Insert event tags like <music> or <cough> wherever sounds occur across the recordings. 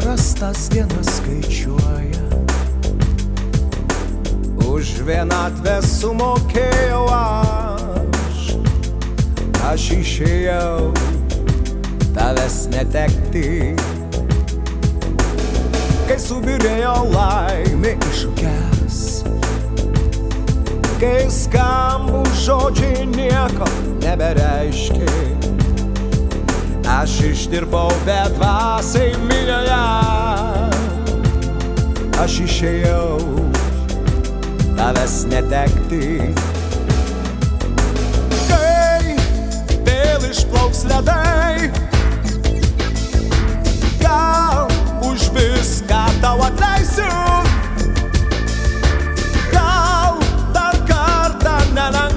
prarastas dienas skaičiuoja. Už vienatvę sumokėjau aš, aš išėjau tavęs netekti. Kai subirėjo laimė iššūkęs, kai skambų žodžiai nieko nebereiškia. Aš išdirbau bedvasiai minioje, aš išėjau tavęs netekti. Kai vėl išplauks ledai, gal už viską tau atleisiu. Gal dar kartą nelengvai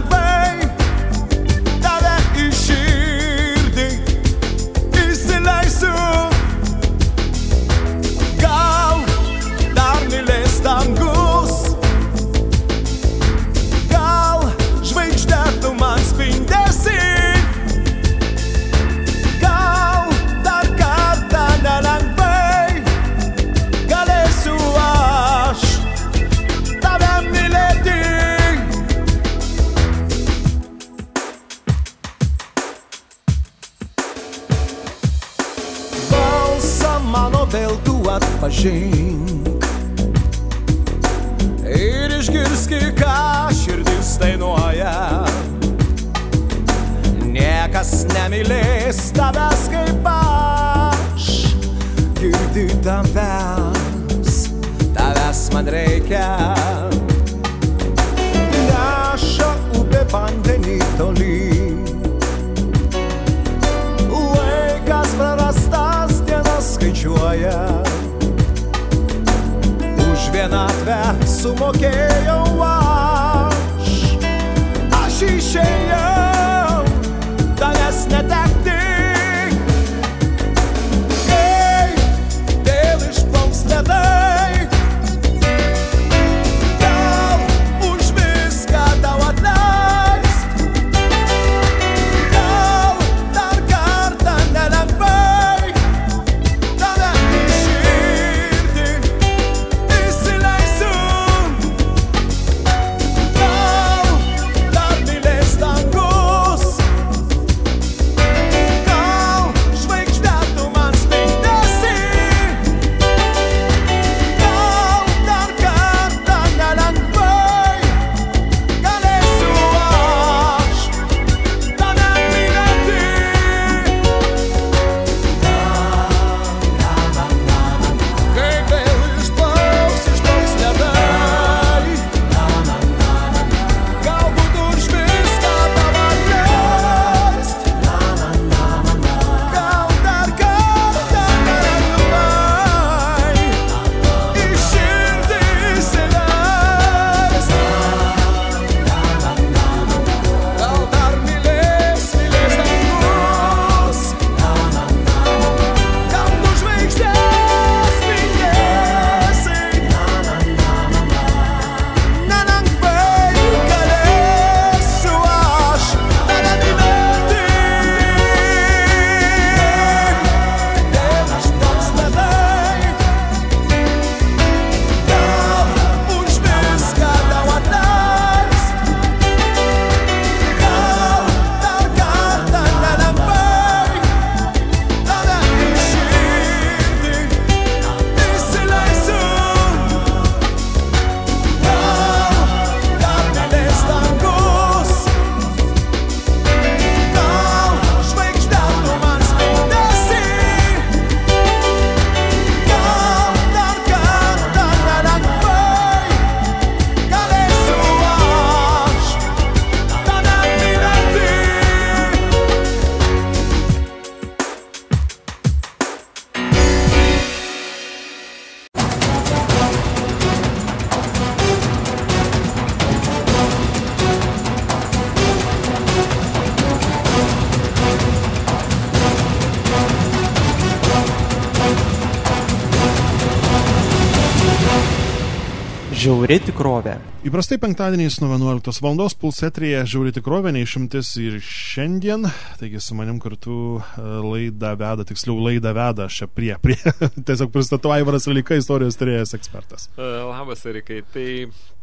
Tikrovė. Įprastai penktadieniais nuo 11 val. pulsetrėje Žiauri tikrovė neišimtis ir šiandien. Taigi su manim kartu e, laidą veda, tiksliau laidą veda čia prie, prie. <laughs> Tiesiog pristatau Aivaras Velika, istorijos turėjęs ekspertas. E, labas, Erikai. Tai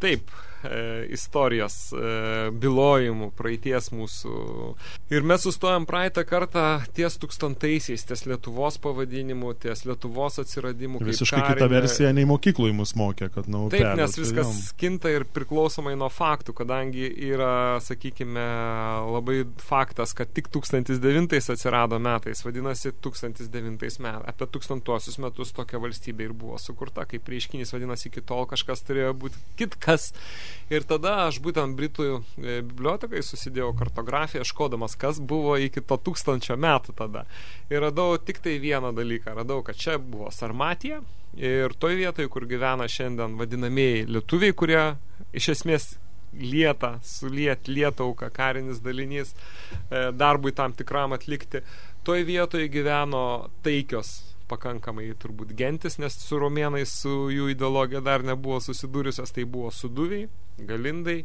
taip, istorijos e, bilojimų, praeities mūsų. Ir mes sustojom praeitą kartą ties tūkstantaisiais, ties Lietuvos pavadinimu, ties Lietuvos atsiradimu. Visiškai kita versija nei mokyklui mus mokė, kad nuo Taip, nes viskas tai kinta ir priklausomai nuo faktų, kadangi yra, sakykime, labai faktas, kad tik 1009 atsirado metais, vadinasi 1009 metais, apie tūkstantuosius metus tokia valstybė ir buvo sukurta, kaip reiškinys vadinasi, iki tol kažkas turėjo būti kitkas. Ir tada aš būtent Britų e, bibliotekai susidėjau kartografiją, škodamas, kas buvo iki to tūkstančio metų tada. Ir radau tik tai vieną dalyką. Radau, kad čia buvo Sarmatija ir toj vietoje, kur gyvena šiandien vadinamieji lietuviai, kurie iš esmės lieta, suliet, lietauka, karinis dalinys e, darbui tam tikram atlikti. Toj vietoje gyveno taikios pakankamai turbūt gentis, nes su romėnais, su jų ideologija dar nebuvo susidūrusios, tai buvo suduviai, galindai,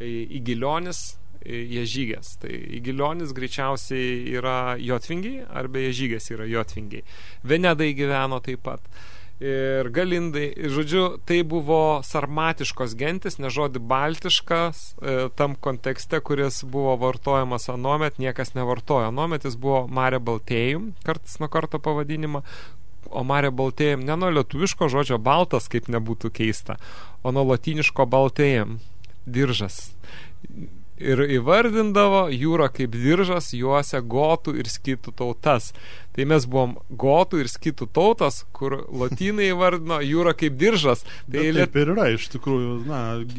įgilionis, ježygės. Tai įgilionis greičiausiai yra jotvingiai, arba ježygės yra jotvingiai. Venedai gyveno taip pat ir galindai. Žodžiu, tai buvo sarmatiškos gentis, ne žodį baltiškas, e, tam kontekste, kuris buvo vartojamas anuomet, niekas nevartojo. Anuomet jis buvo Mare Baltėjum, kartas nuo karto pavadinimą, o Mare Baltėjum ne nuo lietuviško žodžio baltas, kaip nebūtų keista, o nuo latiniško Baltėjum, diržas ir įvardindavo jūrą kaip diržas juose gotų ir skitų tautas. Tai mes buvom gotų ir skitų tautas, kur latinai įvardino jūrą kaip diržas. Tai Bet taip ir yra, iš tikrųjų, na,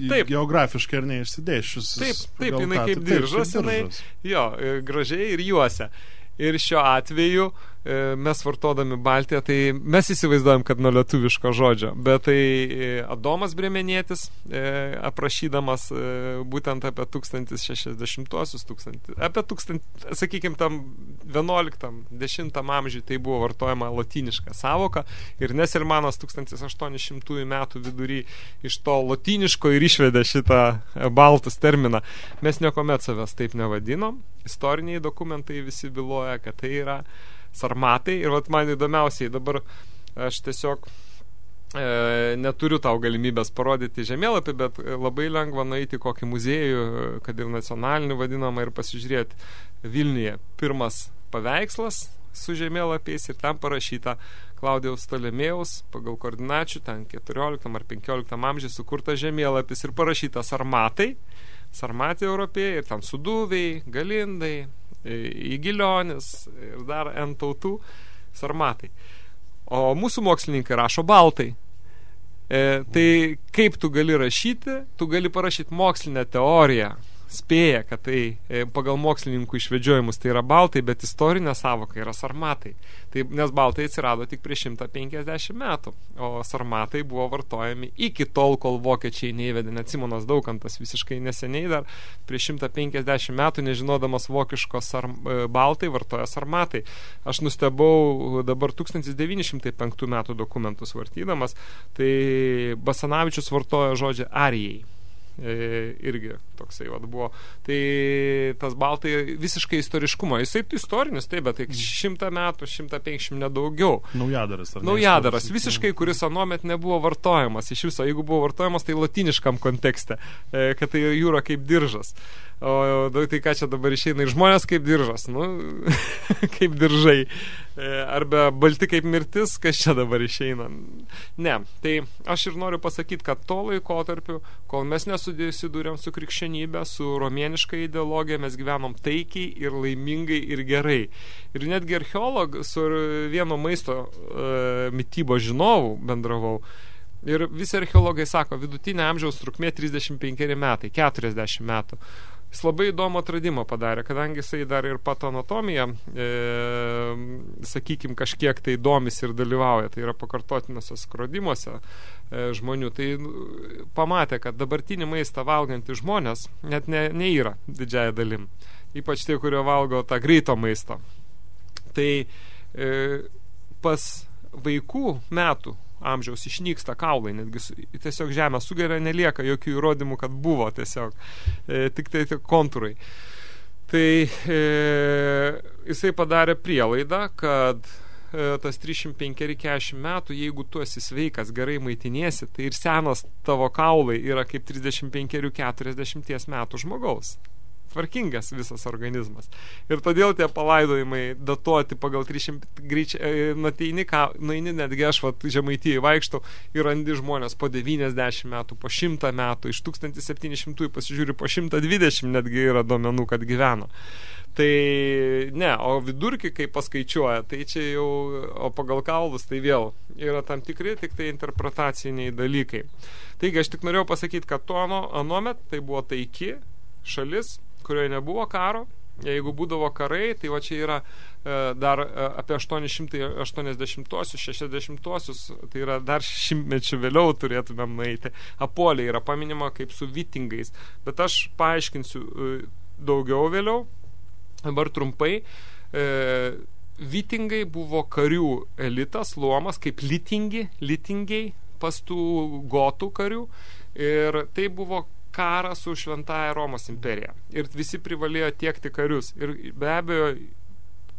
taip, geografiškai ir neišsidėšius. Taip, taip, jinai kaip diržas, jinai, jo, gražiai ir juose. Ir šiuo atveju uh, E, mes vartodami Baltiją, tai mes įsivaizduojam, kad nuo lietuviško žodžio, bet tai e, Adomas Bremenėtis, e, aprašydamas būtent apie 1060-osius, apie 1000, sakykime, tam 11-10 amžiui tai buvo vartojama latiniška savoka ir Nesilmanas 1800 metų vidury iš to latiniško ir išvedė šitą baltus terminą. Mes niekuomet savęs taip nevadinom, istoriniai dokumentai visi byloja, kad tai yra sarmatai ir vat man įdomiausiai dabar aš tiesiog e, neturiu tau galimybės parodyti žemėlapį, bet labai lengva nueiti kokį muziejų, kad ir nacionalinį vadinamą ir pasižiūrėti Vilniuje. Pirmas paveikslas su žemėlapiais ir ten parašyta Klaudijaus Tolemėjaus pagal koordinačių, ten 14 ar 15 amžiai sukurtas žemėlapis ir parašyta sarmatai, sarmatai europėjai ir ten suduviai, galindai, įgilionis ir dar N tautų sarmatai. O mūsų mokslininkai rašo baltai. E, tai kaip tu gali rašyti? Tu gali parašyti mokslinę teoriją, spėja, kad tai e, pagal mokslininkų išvedžiojimus tai yra baltai, bet istorinė savoka yra sarmatai. Tai, nes baltai atsirado tik prieš 150 metų, o sarmatai buvo vartojami iki tol, kol vokiečiai neįvedė, net Simonas Daukantas visiškai neseniai dar prieš 150 metų, nežinodamas vokiško sar, e, baltai, vartoja sarmatai. Aš nustebau dabar 1905 metų dokumentus vartydamas, tai Basanavičius vartoja žodžią arijai e, irgi toksai vat, buvo. Tai tas baltai visiškai istoriškumo. Jisai istorinis, taip, bet tai šimtą metų, šimtą penkšim nedaugiau. Naujadaras. Ar Naujadaras, visiškai, kuris anuomet nebuvo vartojamas. Iš viso, jeigu buvo vartojamas, tai latiniškam kontekste, e, kad tai jūra kaip diržas. O tai ką čia dabar išeina ir žmonės kaip diržas, nu, <laughs> kaip diržai. E, arba balti kaip mirtis, kas čia dabar išeina. Ne, tai aš ir noriu pasakyti, kad to laikotarpiu, kol mes nesusidūrėm su krikščionybė, su romieniška ideologija, mes gyvenom taikiai ir laimingai ir gerai. Ir netgi archeolog su vieno maisto e, mytybo žinovu bendravau. Ir visi archeologai sako, vidutinė amžiaus trukmė 35 metai, 40 metų. Jis labai įdomų atradimą padarė, kadangi jisai dar ir patanatomiją, e, sakykim, kažkiek tai domis ir dalyvauja, tai yra pakartotinose skrodimuose e, žmonių, tai nu, pamatė, kad dabartinį maistą valgantys žmonės net ne, neįra didžiaja dalim, ypač tie, kurie valgo tą greito maisto. Tai e, pas vaikų metų amžiaus išnyksta kaulai, netgi tiesiog žemė sugeria, nelieka jokių įrodymų, kad buvo tiesiog, e, tik tai tik kontūrai. Tai e, jisai padarė prielaidą, kad e, tas 305-40 metų, jeigu tu esi sveikas, gerai maitiniesi, tai ir senas tavo kaulai yra kaip 35-40 metų žmogaus tvarkingas visas organizmas. Ir todėl tie palaidojimai datuoti pagal 300 greičiai, e, nuteini, ką, nueini netgi aš, vat, žemaitijai vaikštau ir randi žmonės po 90 metų, po 100 metų, iš 1700 pasižiūri po 120 netgi yra duomenų, kad gyveno. Tai ne, o vidurkį, kai paskaičiuoja, tai čia jau, o pagal kaulus, tai vėl yra tam tikri tik tai interpretaciniai dalykai. Taigi aš tik norėjau pasakyti, kad tuo anuomet tai buvo taiki šalis, kurioje nebuvo karo, jeigu būdavo karai, tai va čia yra e, dar e, apie 880-osius, 60-osius, tai yra dar šimtmečių vėliau turėtumėm nueiti. Apolė yra paminima kaip su vitingais, bet aš paaiškinsiu e, daugiau vėliau, dabar trumpai. Vitingai buvo karių elitas, luomas, kaip litingi, litingiai, pastų gotų karių ir tai buvo karą su šventaja Romos imperija. Ir visi privalėjo tiekti karius. Ir be abejo,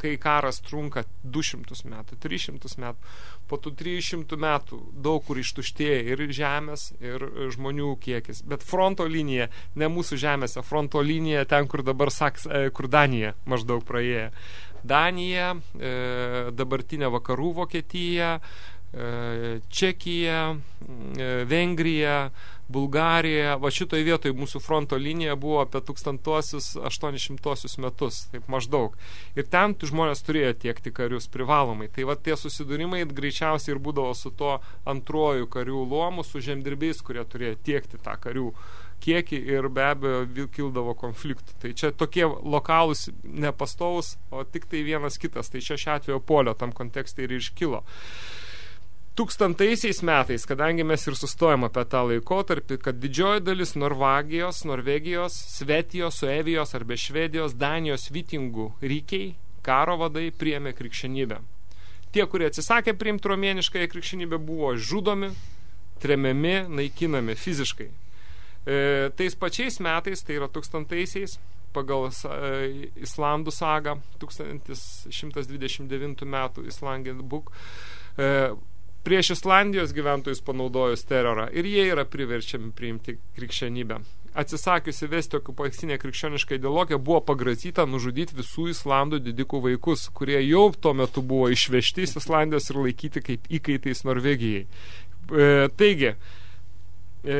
kai karas trunka 200 metų, 300 metų, po tų 300 metų daug kur ištuštėja ir žemės, ir žmonių kiekis. Bet fronto linija, ne mūsų žemėse, fronto linija ten, kur dabar Saks, e, kur Danija maždaug praėję. Danija, e, dabartinė vakarų Vokietija, e, Čekija, Vengrija, Bulgarija, va šitoj vietoj mūsų fronto linija buvo apie 1800 metus, taip maždaug. Ir ten žmonės turėjo tiekti karius privalomai. Tai va tie susidūrimai greičiausiai ir būdavo su to antruoju karių luomu, su žemdirbiais, kurie turėjo tiekti tą karių kiekį ir be abejo kildavo konfliktų. Tai čia tokie lokalūs nepastovus, o tik tai vienas kitas. Tai čia šiuo atveju polio tam kontekste ir iškilo. Tūkstantaisiais metais, kadangi mes ir sustojom apie tą laikotarpį, kad didžioji dalis Norvagijos, Norvegijos, Svetijos, Suevijos arba Švedijos, Danijos vitingų rykiai, karo vadai priėmė krikščionybę. Tie, kurie atsisakė priimti romėniškąją krikščionybę, buvo žudomi, tremiami, naikinami fiziškai. E, tais pačiais metais, tai yra tūkstantaisiais, pagal e, Islandų sagą, 1129 metų Islandien Book, e, prieš Islandijos gyventojus panaudojus terorą ir jie yra priverčiami priimti krikščionybę. Atsisakiusi vesti okupacinę krikščionišką ideologiją buvo pagrazyta nužudyti visų Islandų didikų vaikus, kurie jau tuo metu buvo išvežti iš Islandijos ir laikyti kaip įkaitais Norvegijai. E, taigi, e,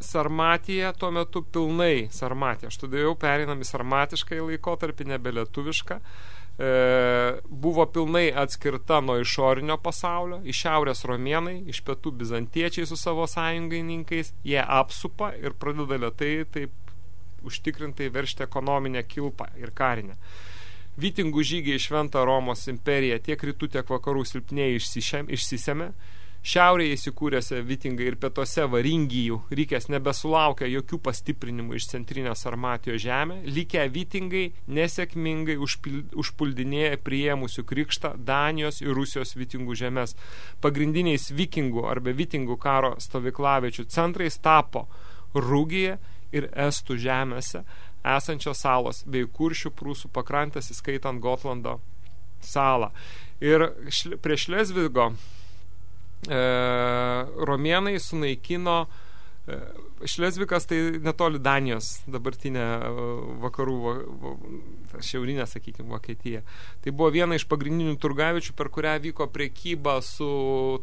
Sarmatija tuo metu pilnai Sarmatija. Aš tada jau pereinam į sarmatišką laikotarpį, nebe lietuvišką. E, buvo pilnai atskirta nuo išorinio pasaulio, iš šiaurės romėnai, iš pietų bizantiečiai su savo sąjungininkais, jie apsupa ir pradeda lietai taip užtikrintai veršti ekonominę kilpą ir karinę. Vytingų žygiai šventą Romos imperiją tiek rytų, tiek vakarų silpnėjai išsisėmė, Šiaurėje įsikūrėse vitingai ir pietose varingijų rykės nebesulaukia jokių pastiprinimų iš centrinės armatijos žemė, likę vitingai nesėkmingai užpuldinėja priėmusių krikštą Danijos ir Rusijos vitingų žemės. Pagrindiniais vikingų arba vitingų karo stovyklavečių centrais tapo Rūgija ir Estų žemėse esančios salos bei kuršių prūsų pakrantės įskaitant Gotlando salą. Ir prie Šlesvigo romėnai sunaikino e, Šlesvikas tai netoli Danijos, dabartinė e, vakarų, va, šiaurinė, sakykime, Vokietija. Tai buvo viena iš pagrindinių turgavičių, per kurią vyko prekyba su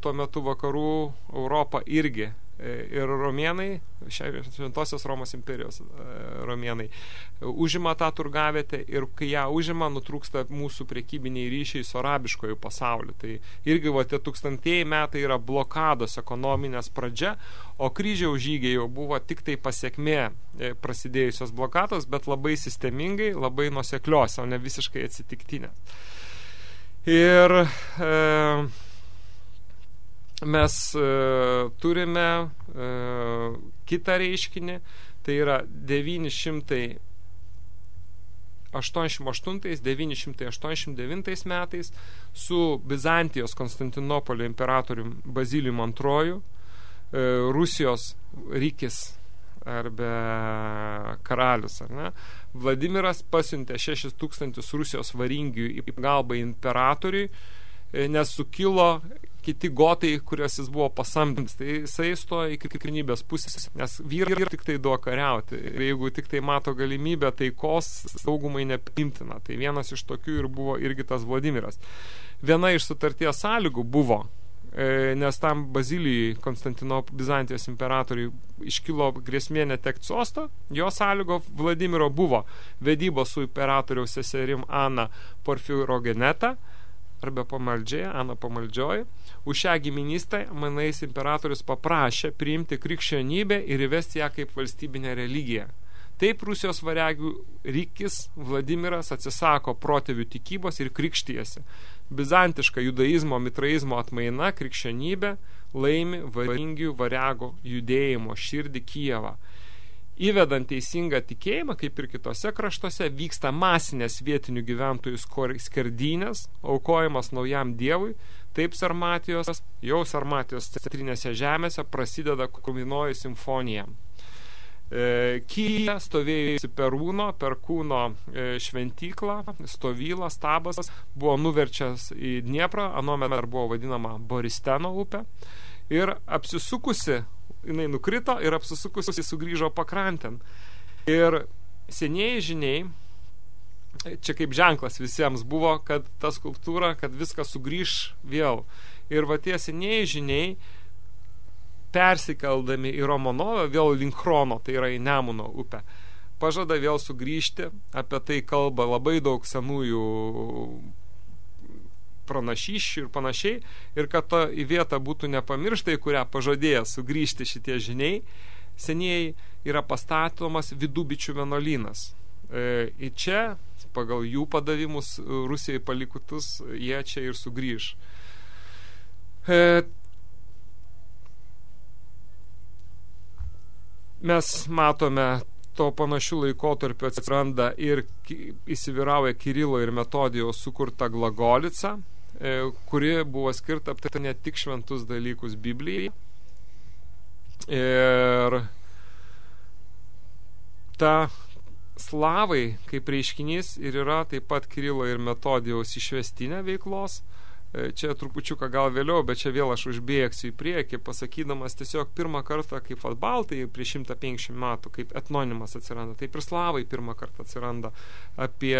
tuo metu vakarų Europą irgi E, ir romėnai, šventosios Romos imperijos e, romėnai, užima tą turgavietę ir kai ją užima, nutrūksta mūsų prekybiniai ryšiai su arabiškojų pasauliu. Tai irgi va, tie tūkstantieji metai yra blokados ekonominės pradžia, o kryžiaus žygiai jau buvo tik tai pasiekmė e, prasidėjusios blokados, bet labai sistemingai, labai nuseklios, o ne visiškai atsitiktinė. Ir e, mes e, turime e, kitą reiškinį, tai yra 900 888-989 metais su Bizantijos Konstantinopolio imperatorium Bazilijum II, e, Rusijos rykis arba karalius, ar ne? Vladimiras pasiuntė 6 tūkstančius Rusijos varingių į pagalbą imperatoriui, nes sukilo kiti gotai, kuriuos jis buvo pasamdęs. Tai jisai stoja į krikrinybės pusės, nes vyrai ir tik tai duo kariauti. Ir jeigu tik tai mato galimybę taikos, saugumai nepimtina. Tai vienas iš tokių ir buvo irgi tas Vladimiras. Viena iš sutarties sąlygų buvo, e, nes tam Bazilijai, Konstantino Bizantijos imperatoriui iškilo grėsmė netekti sostą, jo sąlygo Vladimiro buvo vedybos su imperatoriaus seserim Ana Porfirogeneta, arba pamaldžiai, Ana pamaldžioji. Už šią giminystę manais imperatorius paprašė priimti krikščionybę ir įvesti ją kaip valstybinę religiją. Taip Rusijos variagių rykis Vladimiras atsisako protėvių tikybos ir krikštyjasi. Bizantiška judaizmo, mitraizmo atmaina krikščionybė laimi varingių variago judėjimo širdį Kijevą. Įvedant teisingą tikėjimą, kaip ir kitose kraštuose, vyksta masinės vietinių gyventojų skerdynės, aukojimas naujam dievui, taip Sarmatijos, jau Sarmatijos centrinėse žemėse prasideda Kuminoji simfonija. E, Kyja stovėjusi Perūno, Perkūno e, šventyklą, stovyla, stabas, buvo nuverčias į Dnieprą, anuomet dar buvo vadinama Boristeno upė, ir apsisukusi jinai nukrito ir apsisukusi sugrįžo pakrantен. Ir senieji žiniai, čia kaip ženklas visiems buvo, kad ta skulptūra, kad viskas sugrįž vėl. Ir va tie senieji žiniai, persikeldami į Romanovą, vėl link Chrono, tai yra į Nemuno upę, pažada vėl sugrįžti, apie tai kalba labai daug senųjų pranašyščių ir panašiai, ir kad ta į vietą būtų nepamiršta, į kurią pažadėjo sugrįžti šitie žiniai, senieji yra pastatomas vidubičių vienuolynas. E, į čia, pagal jų padavimus Rusijai palikutus, jie čia ir sugrįž. E, mes matome to panašių laikotarpių atsiranda ir įsivyrauja Kirilo ir Metodijaus sukurta glagolica, E, kuri buvo skirta aptarti ne tik šventus dalykus Biblijai. Ir ta slavai kaip reiškinys ir yra taip pat Kirilo ir Metodijaus išvestinė veiklos – E, čia trupučiuką gal vėliau, bet čia vėl aš užbėgsiu į priekį, pasakydamas tiesiog pirmą kartą kaip vat baltai prieš 150 metų, kaip etnonimas atsiranda, taip ir slavai pirmą kartą atsiranda apie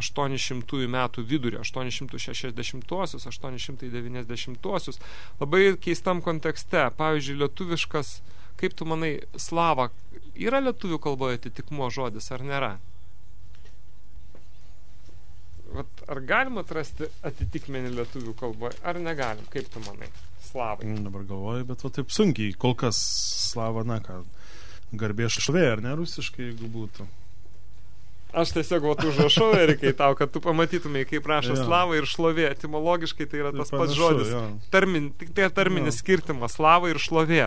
800 metų vidurį, 860-uosius, 890-uosius, labai keistam kontekste, pavyzdžiui, lietuviškas, kaip tu manai, slava, yra lietuvių kalboje atitikmuo žodis ar nėra? Vat, ar galima atrasti atitikmenį lietuvių kalboje, ar negalim, kaip tu manai, slavai? Mm, dabar galvoju, bet va taip sunkiai, kol kas slava, na ką, garbė švė, ar ne rusiškai, jeigu būtų. Aš tiesiog vat užrašau, Erikai, tau, kad tu pamatytumai, kaip rašo ja. slava ir šlovė. Etimologiškai tai yra tai tas panašu, pats žodis. Ja. Termin, tik tai terminis ja. skirtimas - slava ir šlovė.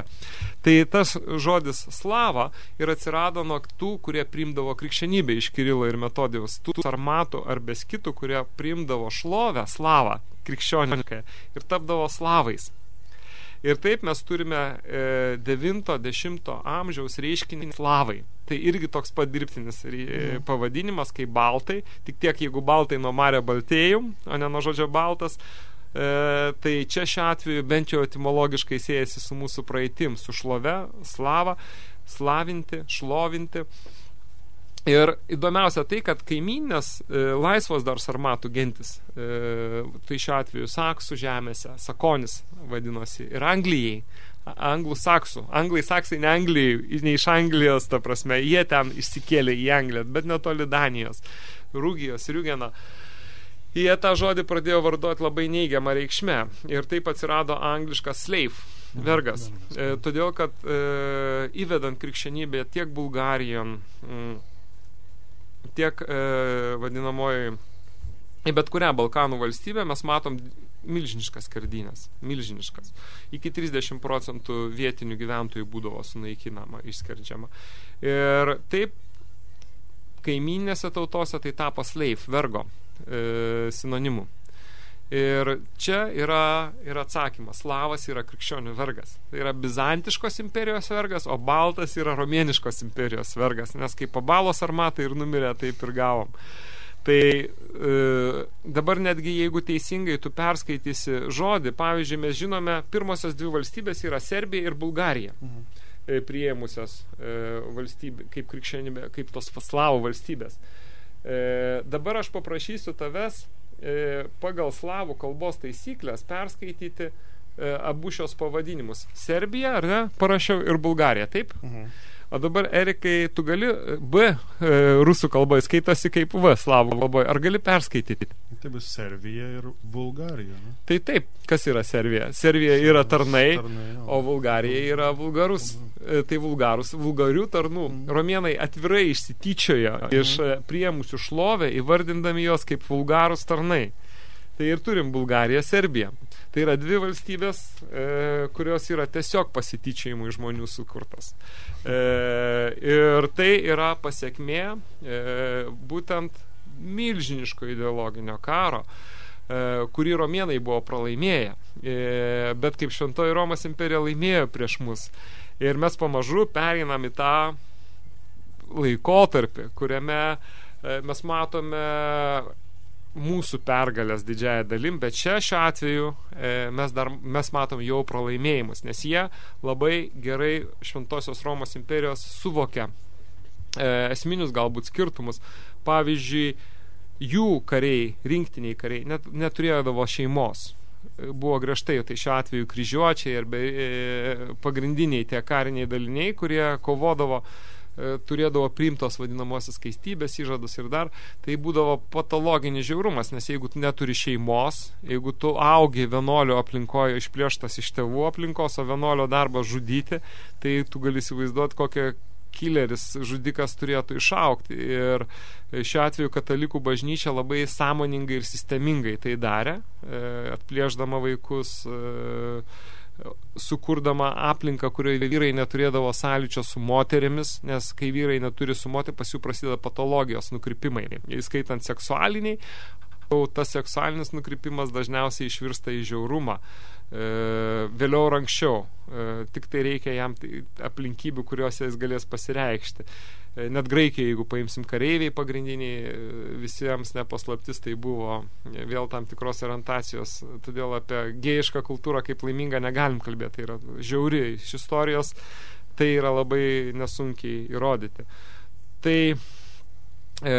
Tai tas žodis slava ir atsirado nuo tų, kurie primdavo krikščionybę iš Kirilo ir Metodijos. Tų sarmatų ar beskitų, kurie primdavo šlovę, slavą krikščionikai ir tapdavo slavais. Ir taip mes turime e, 90 amžiaus reiškinį slavai. Tai irgi toks padirbtinis mm. pavadinimas kaip baltai, tik tiek jeigu baltai nuo Mario Baltėjum, o ne nuo žodžio baltas, E, tai čia šiuo atveju bent jau etimologiškai siejasi su mūsų praeitim, su šlove, slava, slavinti, šlovinti. Ir įdomiausia tai, kad kaiminės e, laisvos dar sarmatų gentis, e, tai šiuo atveju saksų žemėse, sakonis vadinosi, ir Anglijai, anglų saksų. Anglai saksai ne Anglijai, ne iš Anglijos, ta prasme, jie ten išsikėlė į Angliją, bet netoli Danijos, Rūgijos, Riugeno. Jie tą žodį pradėjo varduoti labai neigiamą reikšmę ir taip atsirado angliškas slave, vergas. E, todėl, kad e, įvedant krikščionybę tiek Bulgarijon, mm, tiek e, vadinamoji į bet kurią Balkanų valstybę mes matom milžiniškas skardynės, milžiniškas. Iki 30 procentų vietinių gyventojų būdavo sunaikinama, išskerdžiama. Ir taip kaiminėse tautose tai tapo slave, vergo e, sinonimu. Ir čia yra, yra atsakymas. Slavas yra krikščionių vergas. Tai yra bizantiškos imperijos vergas, o baltas yra romėniškos imperijos vergas. Nes kaip pabalos armatai ir numirė, taip ir gavom. Tai e, dabar netgi jeigu teisingai tu perskaitysi žodį, pavyzdžiui, mes žinome, pirmosios dvi valstybės yra Serbija ir Bulgarija. Mhm. E, priėmusios e, valstybė, kaip krikščionybė, kaip tos slavų valstybės. E, dabar aš paprašysiu tavęs pagal slavų kalbos taisyklės perskaityti e, abu šios pavadinimus. Serbija, ar ne? Parašiau ir Bulgarija, taip? Mhm. O dabar, Erikai, tu gali B e, rusų kalboje skaitosi kaip V slavų kalboje. Ar gali perskaityti? Tai bus Serbija ir Bulgarija. Ne? Tai taip, kas yra Serbija? Serbija yra tarnai, tarnai o Bulgarija yra vulgarus. E, tai vulgarus, vulgarių tarnų. Mhm. Romėnai atvirai išsityčiojo iš e, priemusių šlovę, įvardindami jos kaip vulgarus tarnai. Tai ir turim Bulgariją, Serbiją. Tai yra dvi valstybės, e, kurios yra tiesiog pasityčiajimų žmonių sukurtas. E, ir tai yra pasiekmė e, būtent milžiniško ideologinio karo, e, kurį romėnai buvo pralaimėję. E, bet kaip šventoji Romos imperija laimėjo prieš mus. Ir mes pamažu pereinam į tą laikotarpį, kuriame e, mes matome mūsų pergalės didžiaja dalim, bet čia šiuo atveju e, mes, dar, mes matom jau pralaimėjimus, nes jie labai gerai Šventosios Romos imperijos suvokia e, esminius galbūt skirtumus. Pavyzdžiui, jų kariai, rinktiniai kariai, net, neturėjo šeimos e, buvo griežtai, tai šiuo atveju kryžiuočiai ir be, e, pagrindiniai tie kariniai daliniai, kurie kovodavo turėdavo priimtos vadinamosios skaistybės įžadus ir dar, tai būdavo patologinis žiaurumas, nes jeigu tu neturi šeimos, jeigu tu augi vienolio aplinkoje išplėštas iš tėvų aplinkos, o vienolio darbas žudyti, tai tu gali įsivaizduoti, kokią kileris žudikas turėtų išaukti. Ir šiuo atveju katalikų bažnyčia labai sąmoningai ir sistemingai tai darė, e, atplėždama vaikus sukurdama aplinką, kurioje vyrai neturėdavo sąlyčio su moterimis, nes kai vyrai neturi su moterimis, pas jų prasideda patologijos nukrypimai, įskaitant seksualiniai, tas seksualinis nukrypimas dažniausiai išvirsta į žiaurumą. E, vėliau ar anksčiau, e, tik tai reikia jam aplinkybių, kuriuose jis galės pasireikšti. E, net Graikijoje, jeigu paimsim kareiviai pagrindiniai, e, visiems nepaslaptis tai buvo vėl tam tikros orientacijos. Todėl apie gėjišką kultūrą kaip laimingą negalim kalbėti. Tai yra žiauri iš istorijos, tai yra labai nesunkiai įrodyti. Tai E,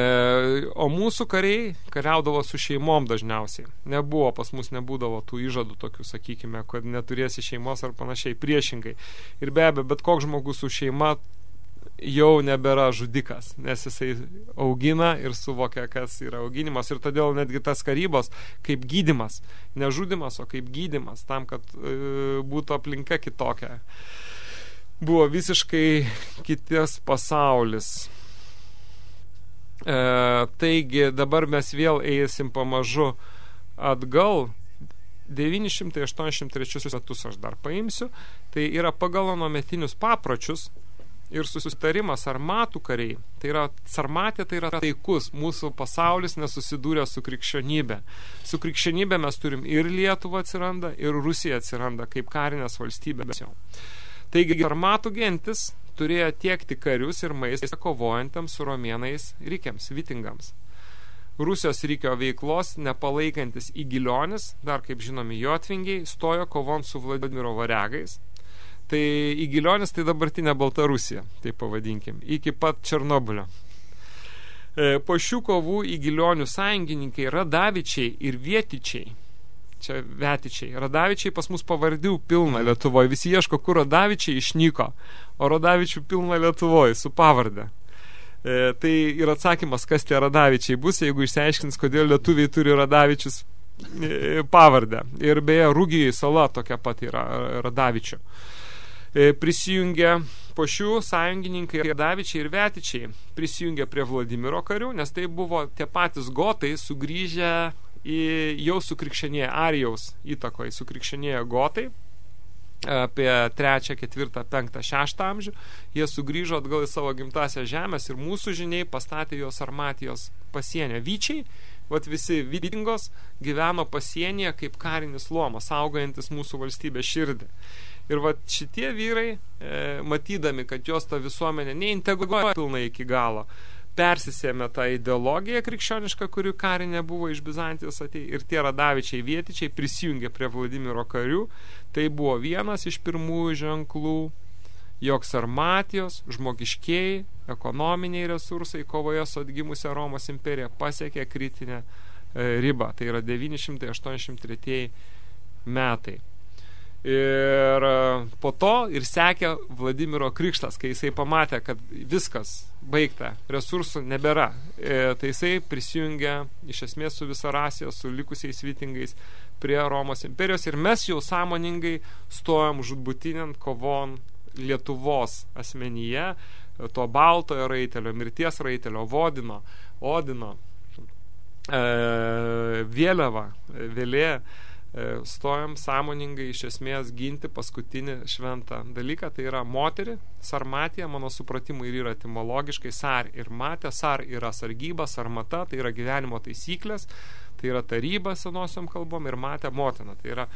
o mūsų kariai kariaudavo su šeimom dažniausiai. Nebuvo, pas mus nebūdavo tų įžadų tokių, sakykime, kad neturėsi šeimos ar panašiai, priešingai. Ir be abejo, bet koks žmogus su šeima jau nebėra žudikas, nes jisai augina ir suvokia, kas yra auginimas. Ir todėl netgi tas karybos kaip gydimas, ne žudimas, o kaip gydimas, tam, kad e, būtų aplinka kitokia. Buvo visiškai kities pasaulis. E, taigi dabar mes vėl eisim pamažu atgal 983 metus aš dar paimsiu, tai yra pagal anometinius papročius, ir susitarimas sarmatų kariai, tai yra sarmatė, tai yra taikus, mūsų pasaulis nesusidūrė su krikščionybė. Su krikščionybė mes turim ir Lietuva atsiranda, ir Rusija atsiranda kaip karinės valstybės jau. Taigi sarmatų gentis turėjo tiekti karius ir maistą kovojantams su romėnais rykiams, vitingams. Rusijos rykio veiklos nepalaikantis įgilionis, dar kaip žinomi jotvingiai, stojo kovon su Vladimiro varegais, Tai įgilionis tai dabartinė Baltarusija, tai pavadinkim, iki pat Černobylio. E, po šių kovų įgilionių sąjungininkai Radavičiai ir Vietičiai, čia Vietičiai, Radavičiai pas mus pavardių pilna Lietuvoje, visi ieško, kur Radavičiai išnyko, o Radavičių pilna Lietuvoje su pavardė. E, tai ir atsakymas, kas tie Radavičiai bus, jeigu išsiaiškins, kodėl lietuviai turi Radavičius e, pavardę. Ir beje, Rūgijai sala tokia pat yra Radavičių. E, prisijungė po šių sąjungininkai Davičiai ir Vetičiai prisijungė prie Vladimiro karių, nes tai buvo tie patys gotai sugrįžę į jau sukrikščionėję Arijaus įtakoje, sukrikščionėję gotai. apie 3, 4, 5, 6 amžių, jie sugrįžo atgal į savo gimtasią žemės ir mūsų žiniai pastatė jos armatijos pasienio. Vyčiai, vat visi vidingos, gyveno pasienyje kaip karinis luomas, saugantis mūsų valstybės širdį. Ir va šitie vyrai, e, matydami, kad jos ta visuomenė neintegruoja pilnai iki galo, persisėmė tą ideologiją krikščionišką, kuri karinė buvo iš Bizantijos atei, ir tie radavičiai vietičiai prisijungė prie Vladimiro karių. Tai buvo vienas iš pirmųjų ženklų, jog sarmatijos, žmogiškiai, ekonominiai resursai kovoje su atgimusią Romos imperiją pasiekė kritinę e, ribą. Tai yra 983 metai. Ir e, po to ir sekė Vladimiro krikštas, kai jisai pamatė, kad viskas baigta, resursų nebėra. E, tai jisai prisijungė iš esmės su visa rasija, su likusiais vitingais prie Romos imperijos ir mes jau sąmoningai stojom žudbutinint kovon Lietuvos asmenyje, to baltojo raitelio, mirties raitelio, Vodino, Odino, e, vėliava, vėlė, E, stojam sąmoningai iš esmės ginti paskutinį šventą dalyką, tai yra moterį, sarmatija, mano supratimu, ir yra etimologiškai sar ir matė, sar yra sargyba, sarmata, tai yra gyvenimo taisyklės, tai yra taryba senosiom kalbom ir matė motina, tai yra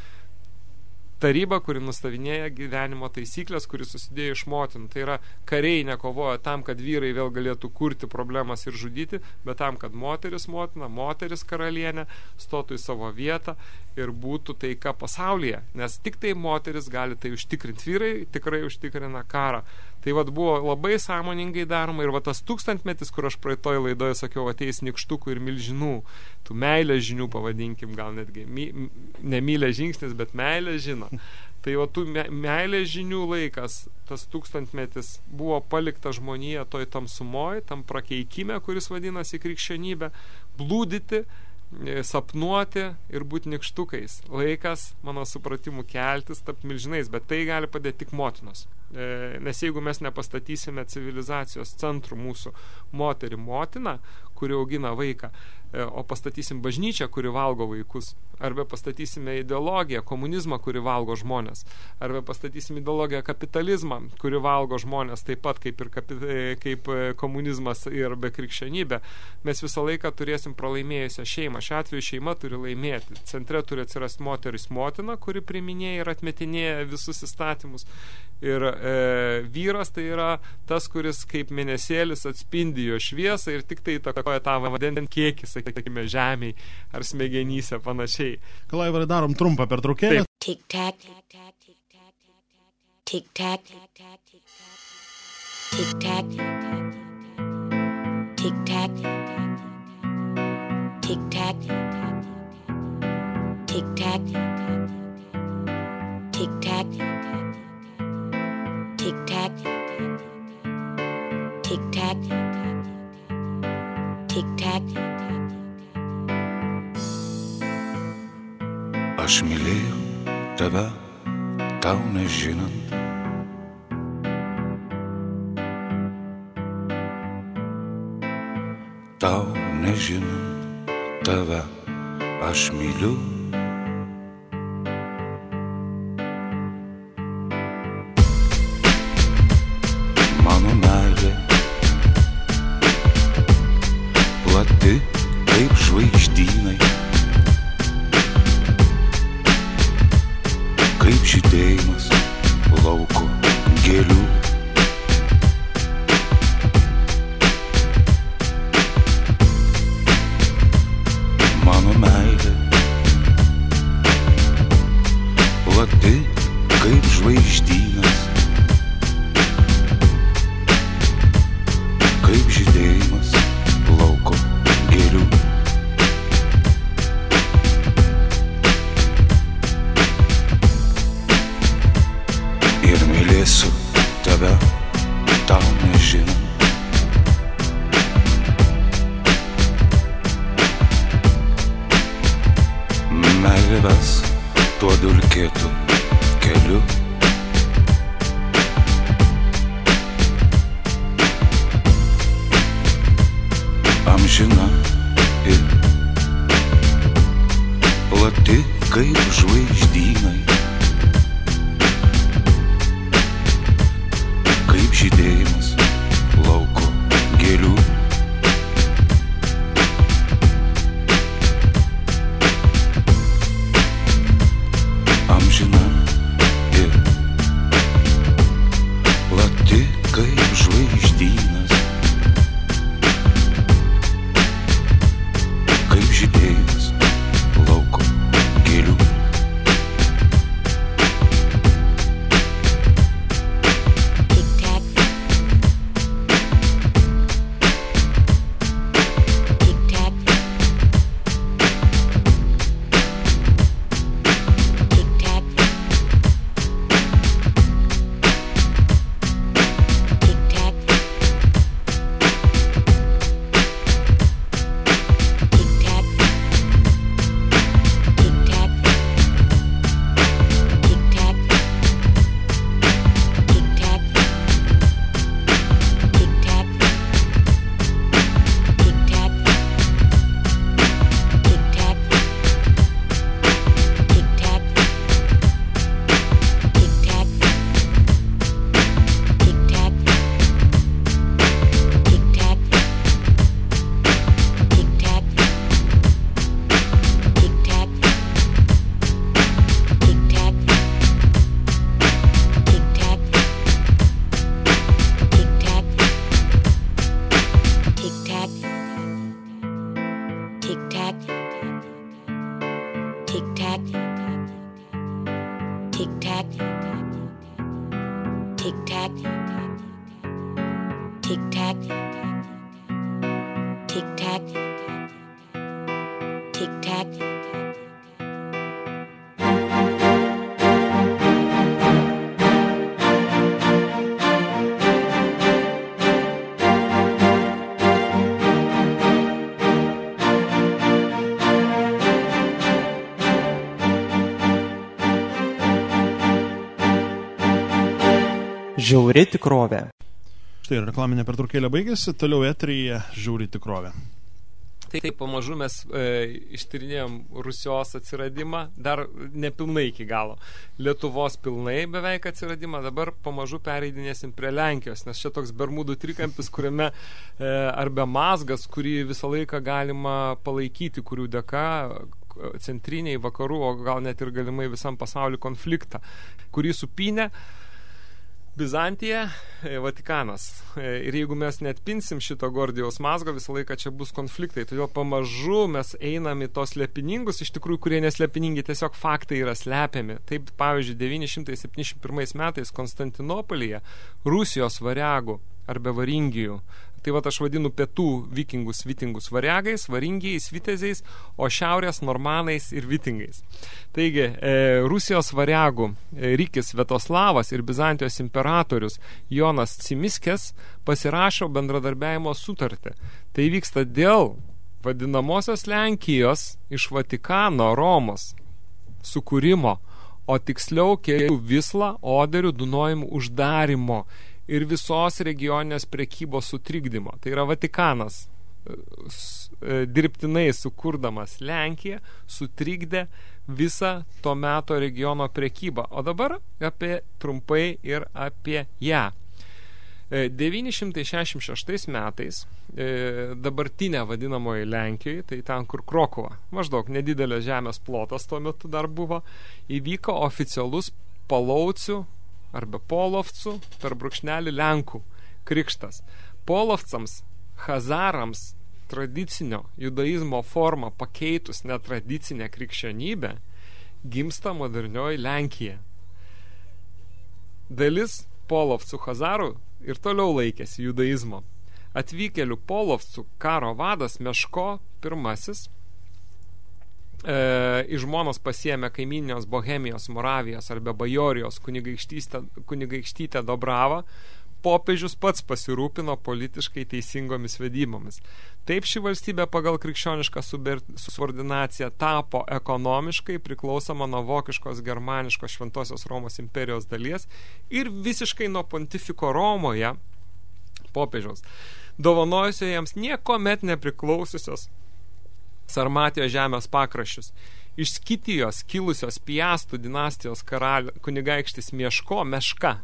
taryba, kuri nustavinėja gyvenimo taisyklės, kuri susidėjo iš motinų. Tai yra kariai nekovoja tam, kad vyrai vėl galėtų kurti problemas ir žudyti, bet tam, kad moteris motina, moteris karalienė stotų į savo vietą ir būtų taika pasaulyje. Nes tik tai moteris gali tai užtikrinti. Vyrai tikrai užtikrina karą. Tai vad buvo labai sąmoningai daroma ir va tas tūkstantmetis, kur aš praeitoj laidoje sakiau, ateis nikštukų ir milžinų, tų meilės žinių pavadinkim gal netgi, my, ne mylės žingsnis, bet meilės žino. Tai va tų me, meilės žinių laikas, tas tūkstantmetis buvo palikta žmonija toj tamsumoj, tam prakeikime, kuris vadinasi krikščionybė, blūdyti, E, sapnuoti ir būti nikštukais. Laikas, mano supratimu, keltis, tapti milžinais, bet tai gali padėti tik motinos. E, nes jeigu mes nepastatysime civilizacijos centrų mūsų moterį motiną, kuri augina vaiką, o pastatysim bažnyčią, kuri valgo vaikus, arba pastatysime ideologiją, komunizmą, kuri valgo žmonės, arba pastatysim ideologiją kapitalizmą, kuri valgo žmonės taip pat kaip ir kapi, e, kaip e, komunizmas ir be krikščionybė, mes visą laiką turėsim pralaimėjusią šeimą. Šiuo atveju šeima turi laimėti. Centre turi atsirasti moteris motina, kuri priminėja ir atmetinėja visus įstatymus. Ir e, vyras tai yra tas, kuris kaip mėnesėlis atspindi jo šviesą ir tik tai įtakoja tą vandens kiekį, sakykime, žemiai ar smegenyse panašiai. Kalaivarai darom trumpą pertraukėlę. Tik tak, tik tak, tik tak, tik tak, tik tak, tik tak, tik Aš mylėjau tave, tau nežinant. Tau nežinant tave, aš myliu Žiauri tikrovė. Štai ir reklaminė pertraukėlė baigėsi, toliau eteryje žiūri tikrovę. Tai taip pamažu mes e, ištyrinėjom Rusijos atsiradimą, dar nepilnai iki galo. Lietuvos pilnai beveik atsiradimą, dabar pamažu pereidinėsim prie Lenkijos, nes čia toks Bermudų trikampis, kuriame e, arba mazgas, kurį visą laiką galima palaikyti, kurių dėka centriniai vakarų, o gal net ir galimai visam pasauliu konfliktą, kurį supinė Bizantija, e, Vatikanas. E, Ir jeigu mes net pinsim šito Gordijaus mazgo, visą laiką čia bus konfliktai. Todėl pamažu mes einam į tos slepiningus, iš tikrųjų, kurie neslepiningi, tiesiog faktai yra slepiami. Taip, pavyzdžiui, 971 metais Konstantinopolyje Rusijos variagų arba varingijų Tai va aš vadinu pietų vikingus vitingus variagais, varingiais, viteziais, o šiaurės normanais ir vitingais. Taigi, e, Rusijos variagų e, Rykis Vetoslavas ir Bizantijos imperatorius Jonas Cimiskės pasirašo bendradarbiajimo sutartį. Tai vyksta dėl vadinamosios Lenkijos iš Vatikano Romos sukūrimo, o tiksliau kelių Visla, Oderių, Dunojimų uždarimo ir visos regioninės prekybos sutrikdymo. Tai yra Vatikanas dirbtinai sukurdamas Lenkiją sutrikdė visą to meto regiono prekybą. O dabar apie trumpai ir apie ją. 966 metais dabartinė vadinamoji Lenkijoje, tai ten kur Krokova, maždaug nedidelės žemės plotas tuo metu dar buvo, įvyko oficialus palaucių arba polovcų per brūkšnelį Lenkų krikštas. Polovcams, hazarams tradicinio judaizmo formą pakeitus netradicinę krikščionybę, gimsta modernioji Lenkija. Dalis polovcų hazarų ir toliau laikėsi judaizmo. Atvykėlių polovcų karo vadas Meško pirmasis e, iš žmonos pasiemė kaimynijos Bohemijos, Moravijos arba Bajorijos kunigaikštytę Dobravą, popiežius pats pasirūpino politiškai teisingomis vedybomis. Taip ši valstybė pagal krikščionišką subordinaciją tapo ekonomiškai priklausoma nuo vokiškos germaniškos šventosios Romos imperijos dalies ir visiškai nuo pontifiko Romoje popiežiaus, dovanojusio jiems nieko met nepriklausiusios Sarmatijos žemės pakraščius. Iš Skitijos kilusios Piastų dinastijos karalių kunigaikštis Mieško Meška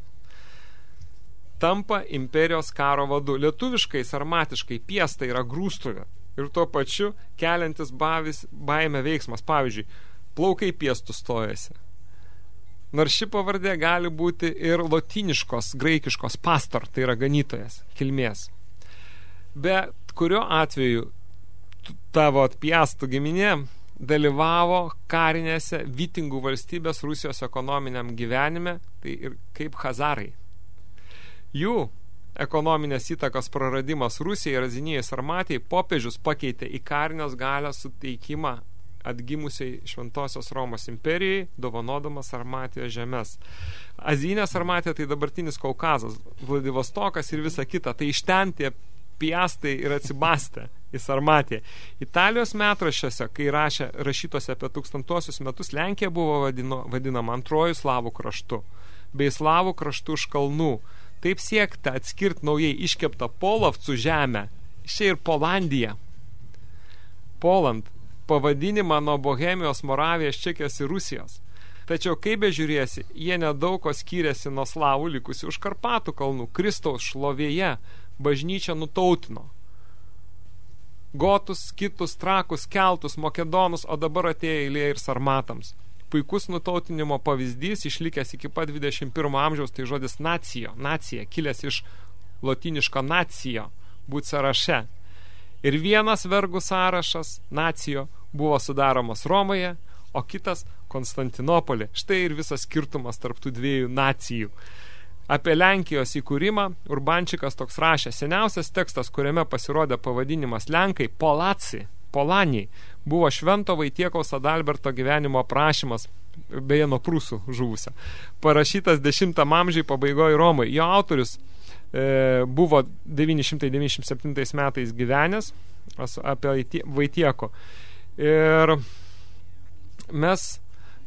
tampa imperijos karo vadu. Lietuviškai, sarmatiškai, piesta yra grūstuvė. Ir tuo pačiu keliantis bavis, baime veiksmas. Pavyzdžiui, plaukai piestų stojasi. Nors ši pavardė gali būti ir lotiniškos, graikiškos pastor, tai yra ganytojas, kilmės. Bet kurio atveju tavo piestų giminė dalyvavo karinėse vitingų valstybės Rusijos ekonominiam gyvenime, tai ir kaip hazarai. Jų ekonominės įtakos praradimas Rusijai ir Azinijai Sarmatijai popiežius pakeitė į karinės galios suteikimą atgimusiai Šventosios Romos imperijai, dovanodamas Armatijos žemės. Azinė Sarmatija tai dabartinis Kaukazas, Vladivostokas ir visa kita. Tai iš ten tie piastai ir atsibastė į Sarmatiją. Italijos metraščiuose, kai rašė rašytose apie tūkstantuosius metus, Lenkija buvo vadino, vadinama antrojų slavų kraštu, bei slavų kraštų iš kalnų. Taip siekta atskirti naujai iškeptą Polovcų žemę, šia ir Polandija. Poland pavadinimą nuo Bohemijos, Moravijos, Čekijos ir Rusijos. Tačiau, kaip bežiūrėsi, jie nedaug ko skiriasi nuo slavų likusių už Karpatų kalnų. Kristaus šlovėje bažnyčia nutautino. Gotus, kitus, trakus, keltus, makedonus, o dabar atėjo eilė ir sarmatams. Puikus nutautinimo pavyzdys išlikęs iki pat 21 amžiaus, tai žodis nacijo, nacija, kilęs iš lotiniško nacijo, būt sąraše. Ir vienas vergų sąrašas, nacijo, buvo sudaromas Romoje, o kitas Konstantinopolė. Štai ir visas skirtumas tarp tų dviejų nacijų. Apie Lenkijos įkūrimą Urbančikas toks rašė. Seniausias tekstas, kuriame pasirodė pavadinimas Lenkai, Polaci, Polaniai, buvo Švento Vaitiekaus Adalberto gyvenimo aprašymas, beje nuo prūsų žuvusio. Parašytas 10 amžiai pabaigoje Romoje. Jo autorius e, buvo 997 metais gyvenęs apie Vaitieko. Ir mes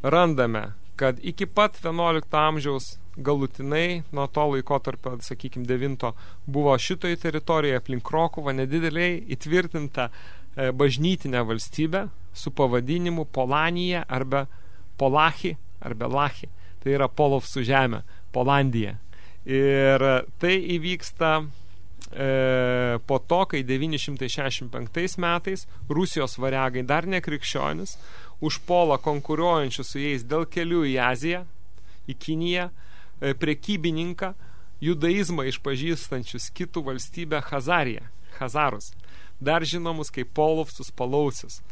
randame, kad iki pat 11 amžiaus galutinai nuo to laikotarpio, sakykime, 9 buvo šitoje teritorijoje aplink Krokuvą nedideliai įtvirtinta e, bažnytinė valstybė su pavadinimu Polanija arba Polachi arba Lachi. Tai yra Polovsų žemė, Polandija. Ir tai įvyksta e, po to, kai 965 metais Rusijos variagai dar nekrikščionis užpuola konkuruojančių su jais dėl kelių į Aziją, į Kiniją, e, prekybininką, judaizmą išpažįstančius kitų valstybę Hazariją, Hazarus, dar žinomus kaip Polovsus Palausius.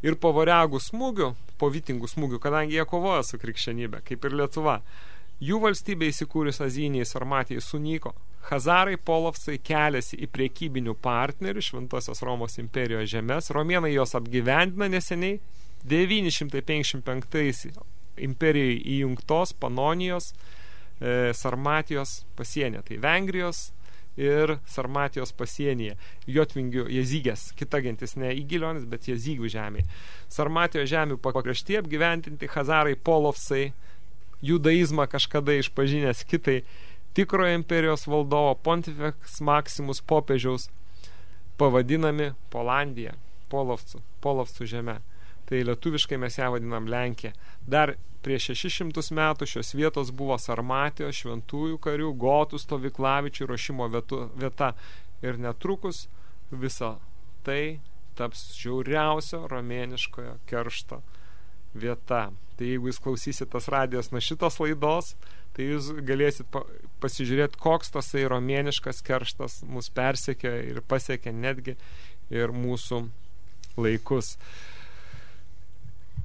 Ir po variagų smūgių, po vitingų smūgių, kadangi jie kovoja su krikščionybė, kaip ir Lietuva, jų valstybė įsikūrus Azijiniai Sarmatijai sunyko, Hazarai Polovsai keliasi į priekybinių partnerių Šventosios Romos imperijos žemės. Romėnai jos apgyvendina neseniai 955 imperijai įjungtos Panonijos e, Sarmatijos pasienė. Tai Vengrijos ir Sarmatijos pasienyje. Jotvingių jezygės, kita gentis, ne įgilionis, bet jezygių žemė. Sarmatijos žemių pakraštyje apgyventinti Hazarai Polovsai, judaizmą kažkada išpažinęs kitai tikrojo imperijos valdovo Pontifex Maximus popiežiaus pavadinami Polandija, Polovcų, Polovcų žeme. Tai lietuviškai mes ją vadinam Lenkija. Dar prieš 600 metų šios vietos buvo Sarmatijos šventųjų karių, gotų stovyklavičių ruošimo vietu, vieta. Ir netrukus visa tai taps žiauriausio romėniškojo keršto vieta. Tai jeigu jūs klausysit tas radijos nuo šitos laidos, tai jūs galėsit pasižiūrėti, koks tasai romėniškas kerštas mus persekė ir pasiekė netgi ir mūsų laikus.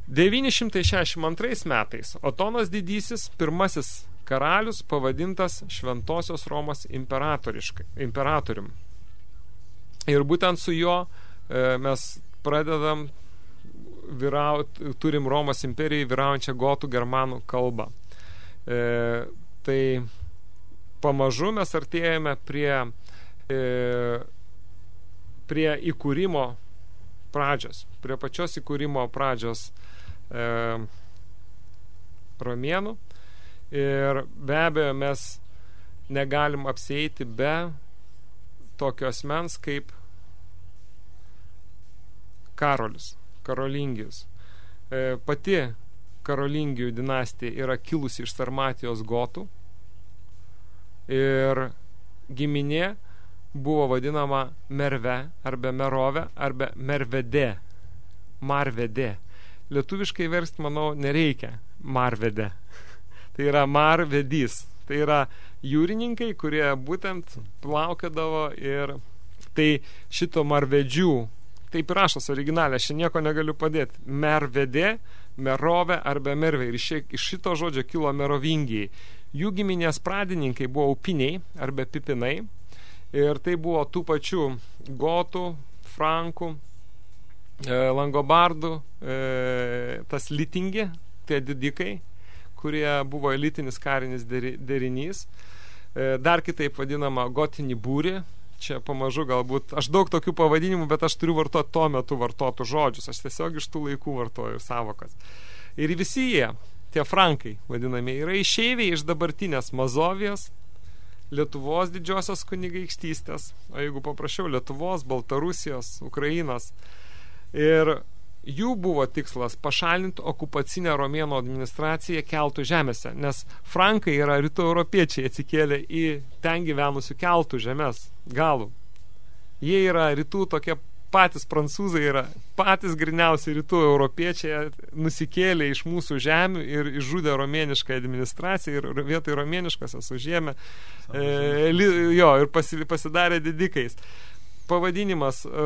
962 metais Otonas didysis, pirmasis karalius, pavadintas Šventosios Romos imperatorium. Ir būtent su juo e, mes pradedam vyraut, turim Romos imperijai vyraujančią gotų germanų kalbą. E, tai pamažu mes artėjame prie, e, prie įkūrimo pradžios, prie pačios įkūrimo pradžios e, romėnų ir be abejo mes negalim apsieiti be tokio asmens kaip Karolis, Karolingijus. E, pati Karolingijų dinastija yra kilusi iš Sarmatijos gotų, ir giminė buvo vadinama merve arba merove arba mervedė, marvedė. Lietuviškai versti, manau, nereikia marvedė. <laughs> Tai yra marvedys. Tai yra jūrininkai, kurie būtent plaukėdavo ir tai šito marvedžių, taip ir rašas originalė, aš nieko negaliu padėti. Mervedė, merove arba mervė. Ir iš šito žodžio kilo merovingiai. Jų giminės pradininkai buvo upiniai arba pipinai. Ir tai buvo tų pačių gotų, frankų, langobardų, e, tas litingi, tie didikai, kurie buvo elitinis karinis derinys. E, dar kitaip vadinama gotinį būrį, čia pamažu galbūt, aš daug tokių pavadinimų, bet aš turiu vartoti tuo metu vartotų žodžius, aš tiesiog iš tų laikų vartoju savokas. Ir visi jie, tie frankai vadinami, yra išeiviai iš dabartinės Mazovijos, Lietuvos didžiosios kunigaikštystės, o jeigu paprašiau Lietuvos, Baltarusijos, Ukrainos. Ir jų buvo tikslas pašalinti okupacinę romėnų administraciją keltų žemėse, nes frankai yra rytų europiečiai atsikėlę į ten gyvenusių keltų žemės galų. Jie yra rytų tokie patys prancūzai yra patys griniausi rytų europiečiai nusikėlė iš mūsų žemių ir išžudė romėnišką administraciją ir vietoj romėniškosios užėmė e, li, jo, ir pasi, pasidarė didikais. Pavadinimas e,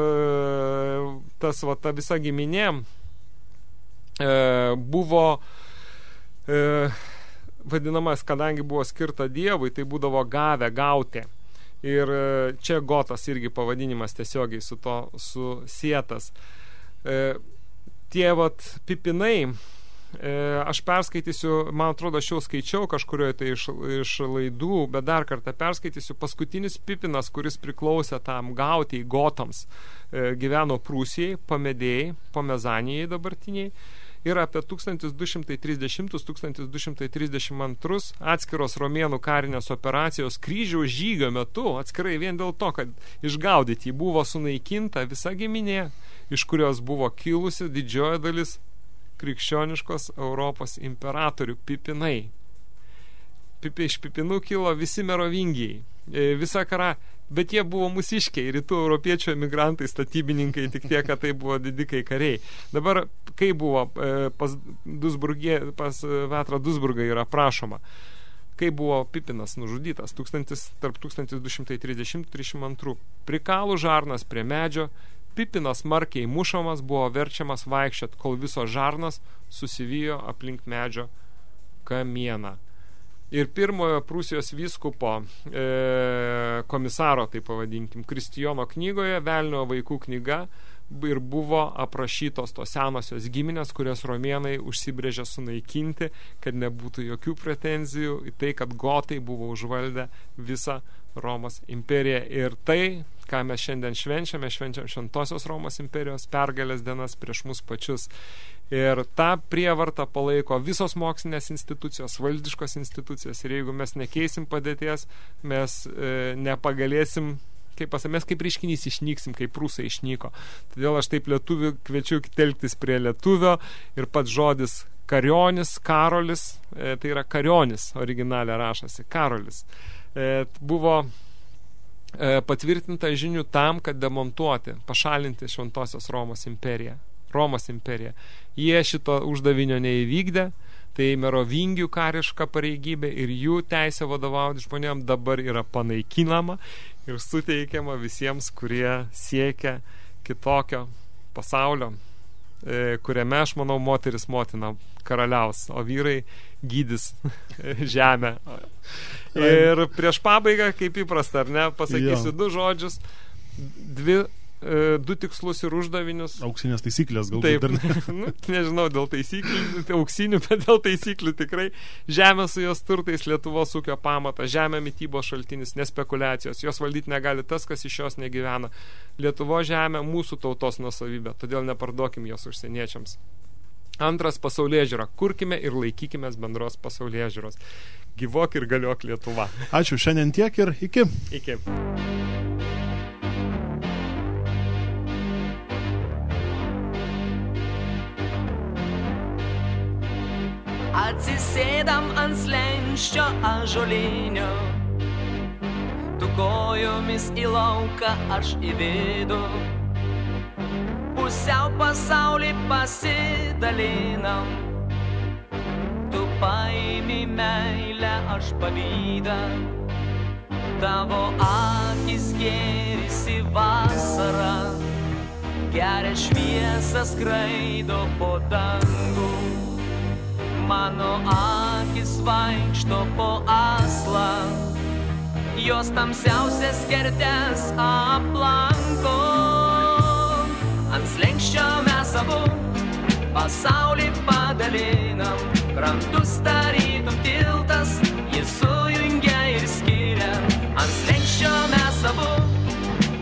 tas va, ta visa giminė e, buvo e, vadinamas, kadangi buvo skirta Dievui, tai būdavo gavę, gauti. Ir čia Gotas irgi pavadinimas tiesiogiai su to susietas. Tie vat pipinai, aš perskaitysiu, man atrodo, aš jau skaičiau kažkurioje tai iš, iš laidų, bet dar kartą perskaitysiu. Paskutinis pipinas, kuris priklausė tam gautiai gotams, e, gyveno Prūsijai, pamedėjai, pomezanijai dabartiniai ir apie 1230-1232 atskiros romėnų karinės operacijos kryžiaus žygio metu, atskirai vien dėl to, kad išgaudyti buvo sunaikinta visa giminė, iš kurios buvo kilusi didžioji dalis krikščioniškos Europos imperatorių pipinai. Pipi, iš pipinų kilo visi merovingiai, e, visa kara bet jie buvo mūsiškiai, rytų europiečių emigrantai, statybininkai, tik tiek, kad tai buvo didikai kariai. Dabar, kai buvo e, pas, Dusburgė, pas Vetrą Dusburgą yra prašoma, kai buvo Pipinas nužudytas 1000, tarp 1230-32, prikalų žarnas prie medžio, Pipinas markiai mušamas, buvo verčiamas vaikščiat, kol viso žarnas susivijo aplink medžio kamieną. Ir pirmojo Prūsijos vyskupo e, komisaro, tai pavadinkim, Kristijono knygoje, Velnio vaikų knyga, ir buvo aprašytos tos senosios giminės, kurias romėnai užsibrėžė sunaikinti, kad nebūtų jokių pretenzijų į tai, kad gotai buvo užvaldę visą Romos imperiją. Ir tai, ką mes šiandien švenčiame, švenčiam šventosios Romos imperijos pergalės dienas prieš mus pačius. Ir tą prievartą palaiko visos mokslinės institucijos, valdiškos institucijos. Ir jeigu mes nekeisim padėties, mes e, nepagalėsim kaip pasamės, kaip reiškinys išnyksim, kaip prūsai išnyko. Todėl aš taip lietuvių kviečiu telktis prie lietuvio ir pats žodis karionis, karolis, e, tai yra karionis, originalė rašasi, karolis. E, buvo e, patvirtinta žinių tam, kad demontuoti, pašalinti Šventosios Romos imperiją. Romos imperija. Jie šito uždavinio neįvykdė, tai merovingių kariška pareigybė ir jų teisė vadovauti žmonėm dabar yra panaikinama ir suteikiama visiems, kurie siekia kitokio pasaulio, e, kuriame, aš manau, moteris motina karaliaus, o vyrai gydys <laughs> žemę. Ir prieš pabaigą, kaip įprasta, ar ne, pasakysiu jo. du žodžius, dvi du tikslus ir uždavinius. Auksinės taisyklės galbūt. Taip, dar... <laughs> nu, nežinau dėl taisyklių, tai auksinių, bet dėl taisyklių tikrai. Žemė su jos turtais Lietuvos ūkio pamatas, žemė mytybos šaltinis, nespekulacijos. Jos valdyti negali tas, kas iš jos negyvena. Lietuvo žemė mūsų tautos nusavybė, todėl neparduokim jos užsieniečiams. Antras pasaulyje žiūra. Kurkime ir laikykime bendros pasaulyje žiūros. Gyvok ir galiok Lietuva. Ačiū šiandien tiek ir iki. Iki. Atsisėdam ant slenščio ažolinio Tu kojomis į lauką, aš į vidų. Pusiau pasaulį pasidalinam. Tu paimi meilę, aš pavydą. Tavo akis gėrisi vasarą. Geria šviesą skraido po dangų. Mano akis vaikšto po aslą jos tamsiausias kertes aplanko. Ant slengščio mes abu pasaulį padalinam, krantus tarytum tiltas, jis sujungia ir skiria. Ant slengščio mes abu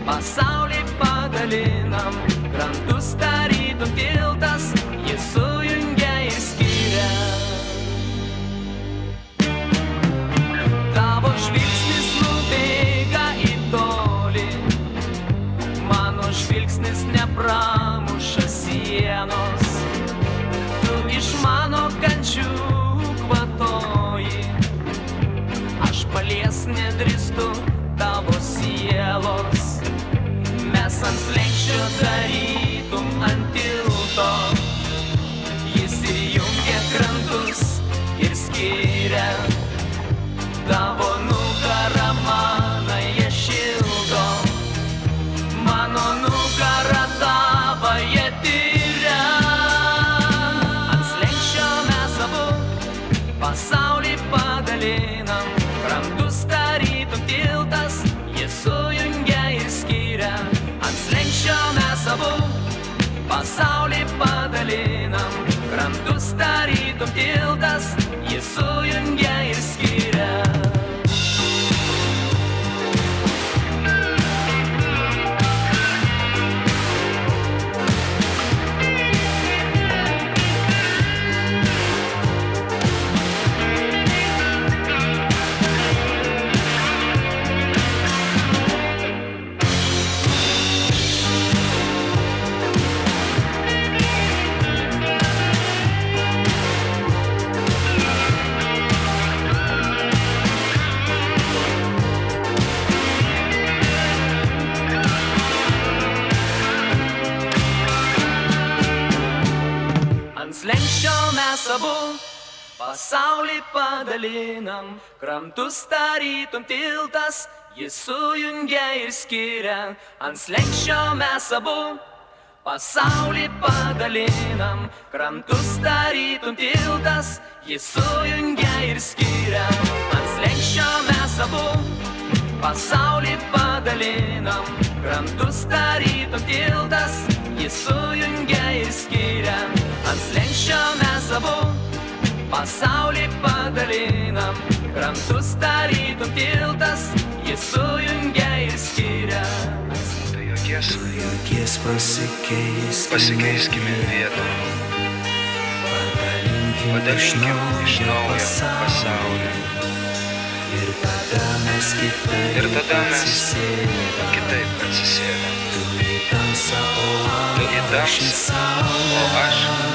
pasaulį padalinam, krantus tarytum tiltas, jis sujungia nepramuša sienos. Tu iš mano kančių kvatoji, aš palies nedristu tavo sielos. Mes ant slengščio darytum ant krantus tarytum tiltas, pasaulį padalinam, krantus tarytum tiltas, jis sujungia ir skiria. Ant slengščio mes abu pasaulį padalinam, krantus tarytum tiltas, jis sujungia ir skiria. Ant slengščio mes abu pasaulį padalinam, krantus tarytum tiltas, jis sujungia ir skiria. Ant slengščio mes abu pasaulį padalinam, krantus tarytum tiltas, jis sujungia ir skiria. Tu jokies, Jokies pasikeiskime, pasikeiskime vietą, padalinkim iš naujo pasaulį. Ir tada mes kitaip Ir tada mes kitaip atsisėdam. Tu į tamsą, o Tu aš į saulę.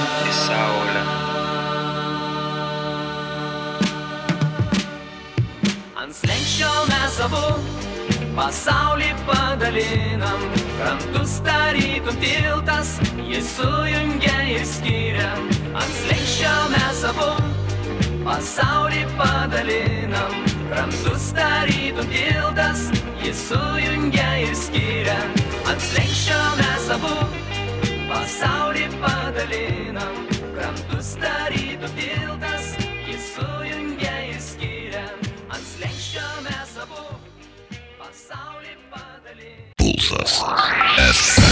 Ant slengščio mes abu pasaulį padalinam, krantus tarytum tiltas, jis sujungia ir skiria. Ant slengščio mes abu pasaulį padalinam, krantus tarytum tiltas, jis sujungia ir skiria. Ant slengščio mes abu pasaulį padalinam, krantus tarytum tiltas, jis sujungia mes abu